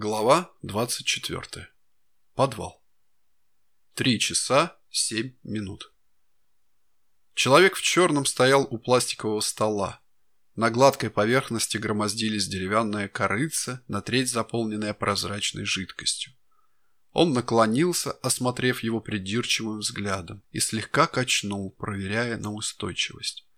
Глава 24. Подвал. Три часа семь минут. Человек в черном стоял у пластикового стола. На гладкой поверхности громоздились деревянная корыца, на треть заполненная прозрачной жидкостью. Он наклонился, осмотрев его придирчивым взглядом, и слегка качнул, проверяя на устойчивость.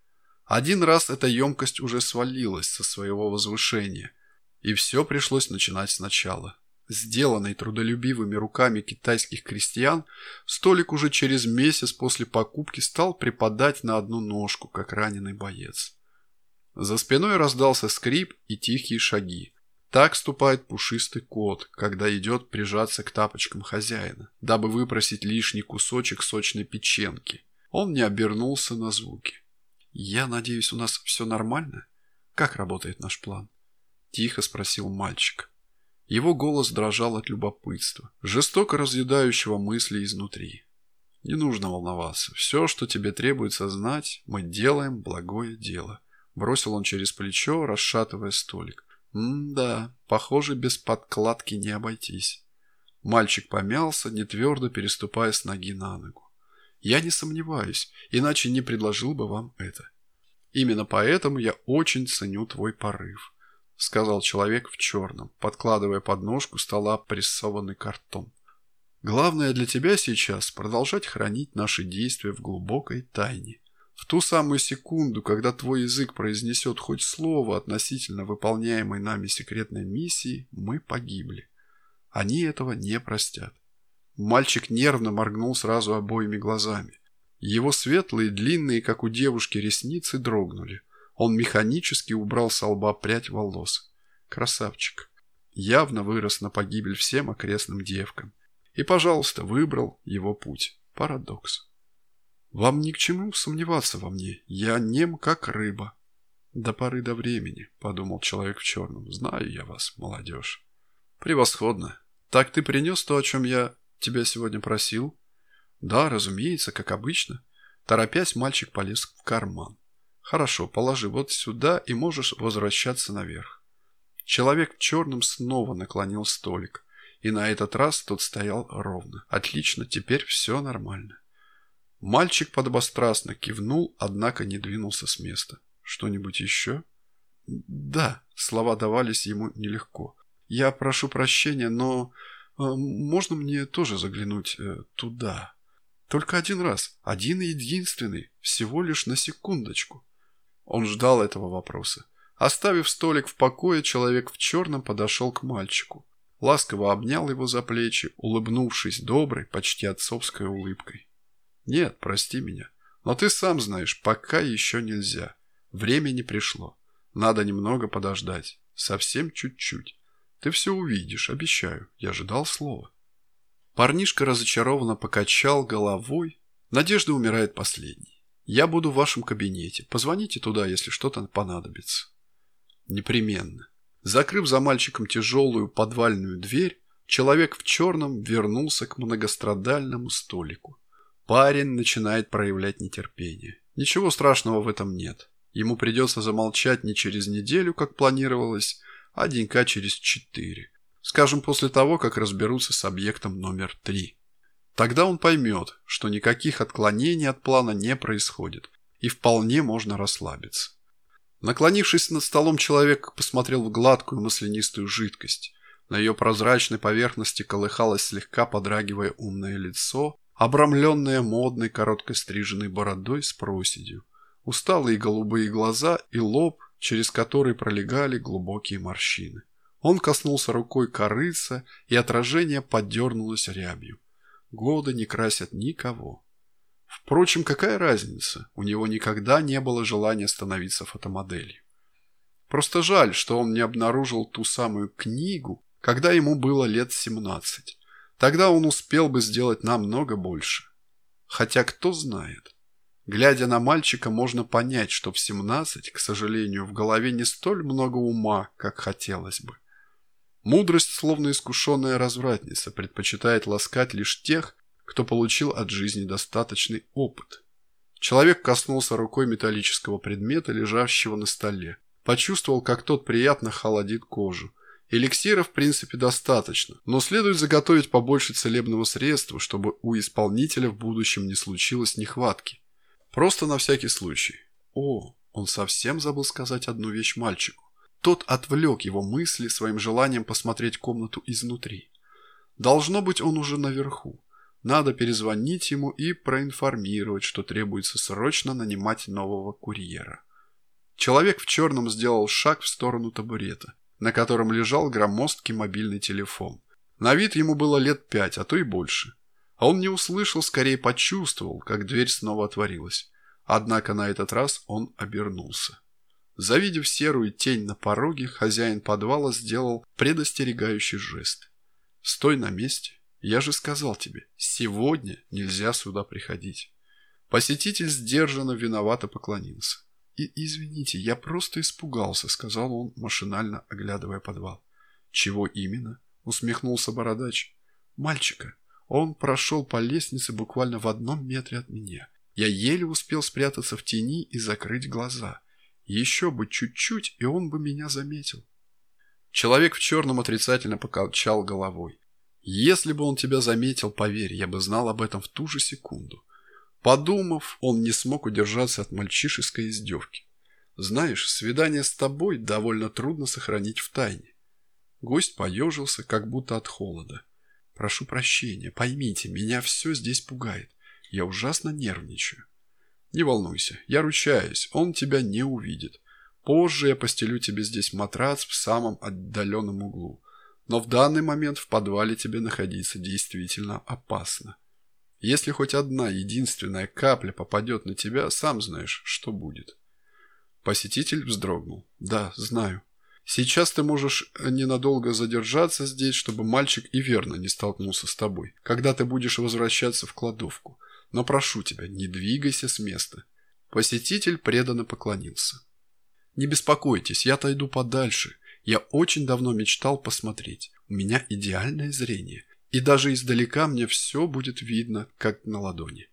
Один раз эта емкость уже свалилась со своего возвышения – и все пришлось начинать сначала. Сделанный трудолюбивыми руками китайских крестьян, столик уже через месяц после покупки стал припадать на одну ножку, как раненый боец. За спиной раздался скрип и тихие шаги. Так ступает пушистый кот, когда идет прижаться к тапочкам хозяина, дабы выпросить лишний кусочек сочной печенки. Он не обернулся на звуки. «Я надеюсь, у нас все нормально? Как работает наш план?» – тихо спросил мальчик. Его голос дрожал от любопытства, жестоко разъедающего мысли изнутри. «Не нужно волноваться. Все, что тебе требуется знать, мы делаем благое дело», – бросил он через плечо, расшатывая столик. «М-да, похоже, без подкладки не обойтись». Мальчик помялся, не твердо переступая с ноги на ногу. «Я не сомневаюсь, иначе не предложил бы вам это. Именно поэтому я очень ценю твой порыв сказал человек в черном, подкладывая под ножку стола прессованный картон. Главное для тебя сейчас продолжать хранить наши действия в глубокой тайне. В ту самую секунду, когда твой язык произнесет хоть слово относительно выполняемой нами секретной миссии, мы погибли. Они этого не простят. Мальчик нервно моргнул сразу обоими глазами. Его светлые, длинные, как у девушки, ресницы дрогнули. Он механически убрал с лба прядь волос. Красавчик. Явно вырос на погибель всем окрестным девкам. И, пожалуйста, выбрал его путь. Парадокс. Вам ни к чему сомневаться во мне. Я нем, как рыба. До поры до времени, подумал человек в черном. Знаю я вас, молодежь. Превосходно. Так ты принес то, о чем я тебя сегодня просил? Да, разумеется, как обычно. Торопясь, мальчик полез в карман. Хорошо, положи вот сюда и можешь возвращаться наверх. Человек в черном снова наклонил столик. И на этот раз тот стоял ровно. Отлично, теперь все нормально. Мальчик подобострастно кивнул, однако не двинулся с места. Что-нибудь еще? Да, слова давались ему нелегко. Я прошу прощения, но э, можно мне тоже заглянуть э, туда? Только один раз, один и единственный, всего лишь на секундочку. Он ждал этого вопроса. Оставив столик в покое, человек в черном подошел к мальчику. Ласково обнял его за плечи, улыбнувшись доброй, почти отцовской улыбкой. «Нет, прости меня, но ты сам знаешь, пока еще нельзя. Время не пришло. Надо немного подождать. Совсем чуть-чуть. Ты все увидишь, обещаю. Я ожидал слова». Парнишка разочарованно покачал головой. Надежда умирает последней. Я буду в вашем кабинете. Позвоните туда, если что-то понадобится. Непременно. Закрыв за мальчиком тяжелую подвальную дверь, человек в черном вернулся к многострадальному столику. Парень начинает проявлять нетерпение. Ничего страшного в этом нет. Ему придется замолчать не через неделю, как планировалось, а денька через четыре. Скажем, после того, как разберутся с объектом номер три. Тогда он поймет, что никаких отклонений от плана не происходит, и вполне можно расслабиться. Наклонившись над столом, человек посмотрел в гладкую маслянистую жидкость. На ее прозрачной поверхности колыхалось слегка подрагивая умное лицо, обрамленное модной короткой стриженной бородой с проседью, усталые голубые глаза и лоб, через который пролегали глубокие морщины. Он коснулся рукой корыца, и отражение подернулось рябью. Годы не красят никого. Впрочем, какая разница? У него никогда не было желания становиться фотомоделью. Просто жаль, что он не обнаружил ту самую книгу, когда ему было лет 17. Тогда он успел бы сделать намного больше. Хотя кто знает. Глядя на мальчика, можно понять, что в 17, к сожалению, в голове не столь много ума, как хотелось бы. Мудрость, словно искушенная развратница, предпочитает ласкать лишь тех, кто получил от жизни достаточный опыт. Человек коснулся рукой металлического предмета, лежащего на столе. Почувствовал, как тот приятно холодит кожу, Эликсира, в принципе, достаточно, но следует заготовить побольше целебного средства, чтобы у исполнителя в будущем не случилось нехватки. Просто на всякий случай. О, он совсем забыл сказать одну вещь мальчику. Тот отвлек его мысли своим желанием посмотреть комнату изнутри. Должно быть, он уже наверху. Надо перезвонить ему и проинформировать, что требуется срочно нанимать нового курьера. Человек в черном сделал шаг в сторону табурета на котором лежал громоздкий мобильный телефон. На вид ему было лет пять, а то и больше. А он не услышал, скорее почувствовал, как дверь снова отворилась. Однако на этот раз он обернулся. Завидев серую тень на пороге, хозяин подвала сделал предостерегающий жест. «Стой на месте. Я же сказал тебе, сегодня нельзя сюда приходить». Посетитель сдержанно виновато поклонился. И извините, я просто испугался», — сказал он, машинально оглядывая подвал. «Чего именно?» — усмехнулся бородач. «Мальчика. Он прошел по лестнице буквально в одном метре от меня. Я еле успел спрятаться в тени и закрыть глаза. Еще бы чуть-чуть, и он бы меня заметил». Человек в черном отрицательно покачал головой. «Если бы он тебя заметил, поверь, я бы знал об этом в ту же секунду. Подумав, он не смог удержаться от мальчишеской издевки. «Знаешь, свидание с тобой довольно трудно сохранить в тайне». Гость поежился, как будто от холода. «Прошу прощения, поймите, меня все здесь пугает. Я ужасно нервничаю». «Не волнуйся, я ручаюсь, он тебя не увидит. Позже я постелю тебе здесь матрац в самом отдаленном углу. Но в данный момент в подвале тебе находиться действительно опасно. Если хоть одна единственная капля попадет на тебя, сам знаешь, что будет. Посетитель вздрогнул. Да, знаю. Сейчас ты можешь ненадолго задержаться здесь, чтобы мальчик и верно не столкнулся с тобой, когда ты будешь возвращаться в кладовку. Но прошу тебя, не двигайся с места. Посетитель преданно поклонился. Не беспокойтесь, я отойду подальше. Я очень давно мечтал посмотреть. У меня идеальное зрение. И даже издалека мне все будет видно, как на ладони.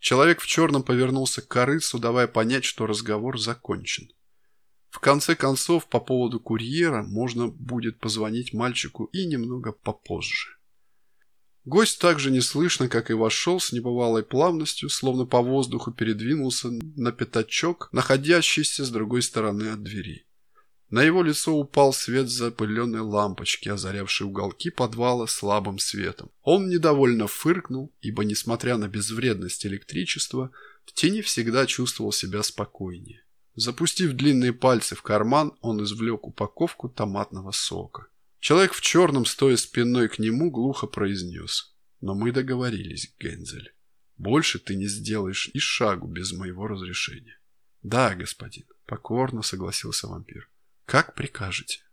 Человек в черном повернулся к корыцу, давая понять, что разговор закончен. В конце концов, по поводу курьера можно будет позвонить мальчику и немного попозже. Гость также неслышно, как и вошел, с небывалой плавностью, словно по воздуху передвинулся на пятачок, находящийся с другой стороны от двери. На его лицо упал свет запыленной лампочки, озарявшей уголки подвала слабым светом. Он недовольно фыркнул, ибо, несмотря на безвредность электричества, в тени всегда чувствовал себя спокойнее. Запустив длинные пальцы в карман, он извлек упаковку томатного сока. Человек в черном, стоя спиной к нему, глухо произнес. «Но мы договорились, Гензель. Больше ты не сделаешь и шагу без моего разрешения». «Да, господин», — покорно согласился вампир. Как прикажете.